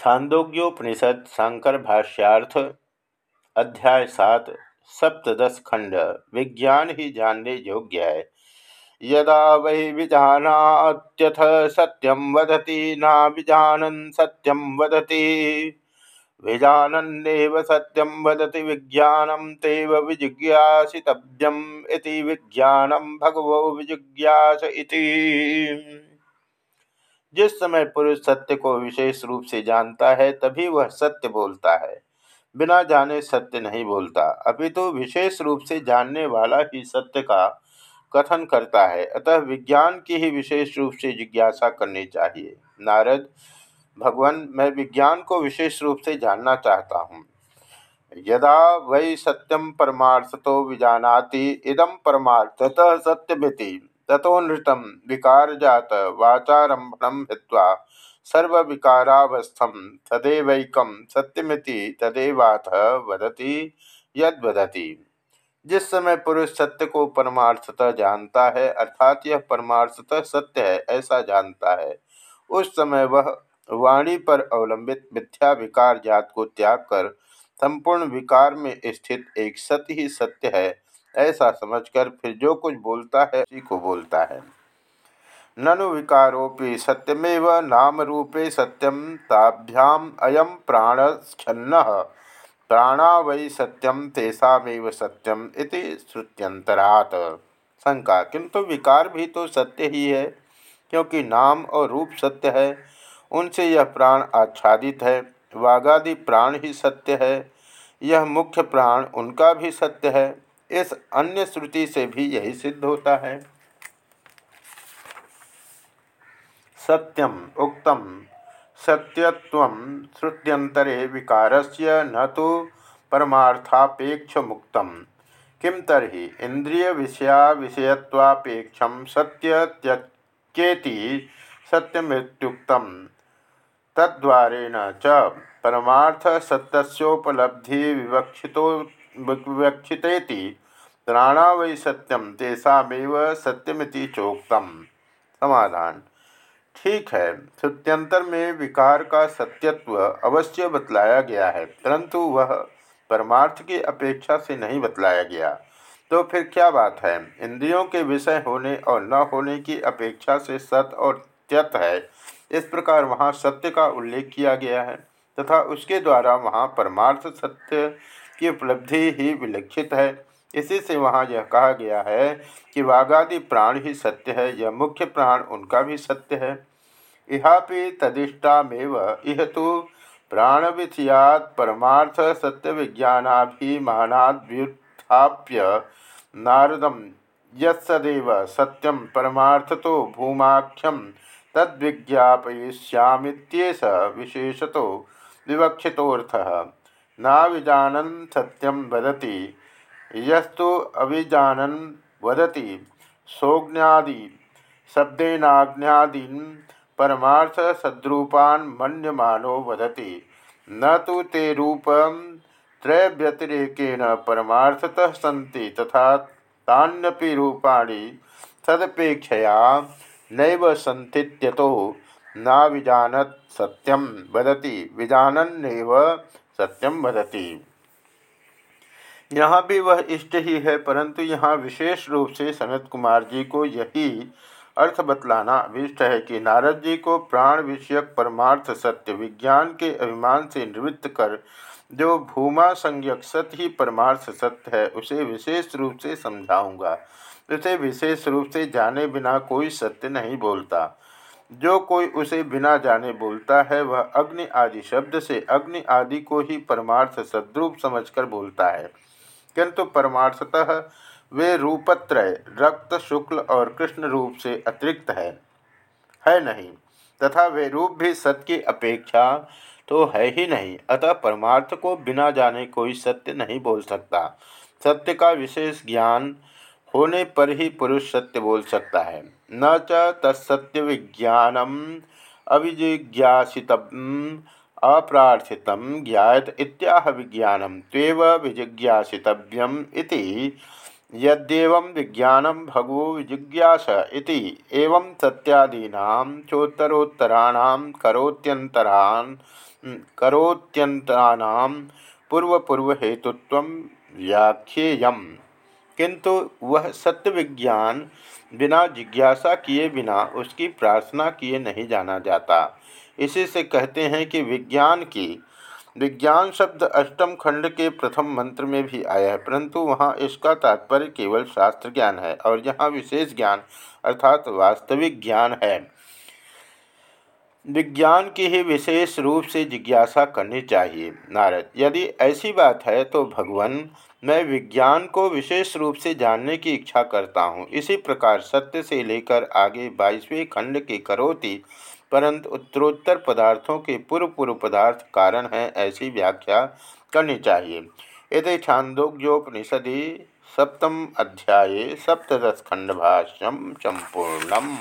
छांदोग्योपनिषद शंकर भाष्यार्थ, अध्याय सात सप्तश खंड, विज्ञान ही जानने योग्य है। यदा वै विजानात्यथ सत्यम वदति, ना विजानन सत्यम वदति। विजानन्नेव सत्यम वदति विज्ञानम तेव विजिज्ञासितव्यम इति विज्ञानम भगवो विजिज्ञास जिस समय पुरुष सत्य को विशेष रूप से जानता है, तभी वह सत्य बोलता है। बिना जाने सत्य नहीं बोलता, अपितु तो विशेष रूप से जानने वाला ही सत्य का कथन करता है। अतः विज्ञान की ही विशेष रूप से जिज्ञासा करनी चाहिए। नारद, भगवान, मैं विज्ञान को विशेष रूप से जानना चाहता हूँ। यदा वै सत्यम परमार्थतो विजानाति इदम परमार्थतः सत्यमिति। तथोनृतम विकारजात वाचारंभम हित्वा सर्वविकारावस्थम तदेवैकम सत्यमिति तदेवाथ वदति यदति जिस समय पुरुष सत्य को परमार्थतः जानता है, अर्थात यह परमार्थतः सत्य है, ऐसा जानता है, उस समय वह वाणी पर अवलंबित मिथ्या विकार जात को त्याग कर, संपूर्ण विकार में स्थित एक सत्य ही सत्य है ऐसा समझकर फिर जो कुछ बोलता है, उसी को बोलता है। ननु विकारोपि सत्यमेव, नाम रूपे सत्यम ताभ्याम अयम प्राणस्खन्न प्राणा वै सत्यम तेषामेव सत्यम इति श्रुत्यंतरात शंका, किंतु विकार भी तो सत्य ही है, क्योंकि नाम और रूप सत्य है, उनसे यह प्राण आच्छादित है। वागादि प्राण ही सत्य है, यह मुख्य प्राण उनका भी सत्य है। इस अन्य श्रुति से भी यही सिद्ध होता है। सत्यम उक्तम सत्यत्व श्रुत्यंतरे विकारस्य न तो परमार्थापेक्ष मुक्त किम तरी इंद्रिय विषया विषयत्वापेक्ष सत्य त्यक्ति सत्यमृत्युक्त। तद्वारेण च परमार्थ सत्योपलब्धि विवक्षितो विवक्षितेति प्राणा वै सत्यम तेषामेव सत्यमिति चोक्तम। समाधान। ठीक है, सत्यंतर में विकार का सत्यत्व अवश्य बतलाया गया है, परंतु वह परमार्थ की अपेक्षा से नहीं बतलाया गया। तो फिर क्या बात है? इंद्रियों के विषय होने और न होने की अपेक्षा से सत और त्यत है। इस प्रकार वहाँ सत्य का उल्लेख किया गया है, तथा उसके द्वारा वहाँ परमार्थ सत्य की उपलब्धि ही विलक्षित है। इसी से वहाँ यह कहा गया है कि वागादि प्राण ही सत्य है, यह मुख्य प्राण उनका भी सत्य है। इहापि तदिष्टामेव इह तो प्राणविषयात परमार्थ सत्य विज्ञानाभिमानाद्युत्थाप्य नारदम यदेव सत्यम परमार्थ तो भूमाख्यम तद्विज्ञापयिष्यामित्येष विशेषतो विवक्षितोऽर्थः। नाविजानन सत्यम वदति यस्तु अभिजानन वदति सोज्ञादि शब्देनाज्ञादीन परमार्थ सद्रूपान मन्यमानो वदति। न तो ते रूपम त्रयव्यतिरेकेण परमार्थतः सन्ति तथा तान्यपि रूपाणि सदपेक्षया नैव सन्तीत्यतो नाविजानत सत्यम वदति, विजानन्नेव सत्यम वदती। यहाँ भी वह इष्ट ही है, परंतु यहाँ विशेष रूप से सनत कुमार जी को यही अर्थ बतलाना अभिष्ट है कि नारद जी को प्राण विषयक परमार्थ सत्य विज्ञान के अभिमान से निवृत्त कर जो भूमा संज्ञक सत्य ही परमार्थ सत्य है, उसे विशेष रूप से समझाऊँगा। उसे विशेष रूप से जाने बिना कोई सत्य नहीं बोलता। जो कोई उसे बिना जाने बोलता है, वह अग्नि आदि शब्द से अग्नि आदि को ही परमार्थ सद्रूप समझकर बोलता है। किंतु परमार्थतः वे रूपत्रय, रक्त, शुक्ल और कृष्ण रूप से अतिरिक्त है। है नहीं, तथा वे रूप भी सत्य की अपेक्षा तो है ही नहीं, अतः परमार्थ को बिना जाने कोई सत्य नहीं बोल सकता। सत्य का विशेष ज्ञान होने पर ही पुरुष सत्य बोल सकता है। न च तत्सत्य विज्ञानम अभिजिज्ञासित अप्रार्थित ज्ञात इत्याह विज्ञानम त्वेव विजिज्ञासितव्यम इति। विज्ञान भगवो विजिज्ञास एवं सत्यादीना चोत्तरोत्तराणां करोत्यंतरान् करोत्यंतराणां पूर्वपूर्वहेतुत्वं किंतु वह सत्य विज्ञान बिना जिज्ञासा किए बिना उसकी प्रार्थना किए नहीं जाना जाता। इसी से कहते हैं कि विज्ञान की, विज्ञान शब्द अष्टम खंड के प्रथम मंत्र में भी आया है, परंतु वहाँ इसका तात्पर्य केवल शास्त्र ज्ञान है और यहाँ विशेष ज्ञान अर्थात वास्तविक ज्ञान है। विज्ञान की ही विशेष रूप से जिज्ञासा करनी चाहिए। नारद, यदि ऐसी बात है तो भगवान मैं विज्ञान को विशेष रूप से जानने की इच्छा करता हूँ। इसी प्रकार सत्य से लेकर आगे बाईसवें खंड की करोति परंतु उत्तरोत्तर पदार्थों के पूर्व पूर्व पदार्थ कारण हैं ऐसी व्याख्या करनी चाहिए। यदि छांदोग्योपनिषदि सप्तम अध्याये सप्तश खंडभाष्यम संपूर्णम।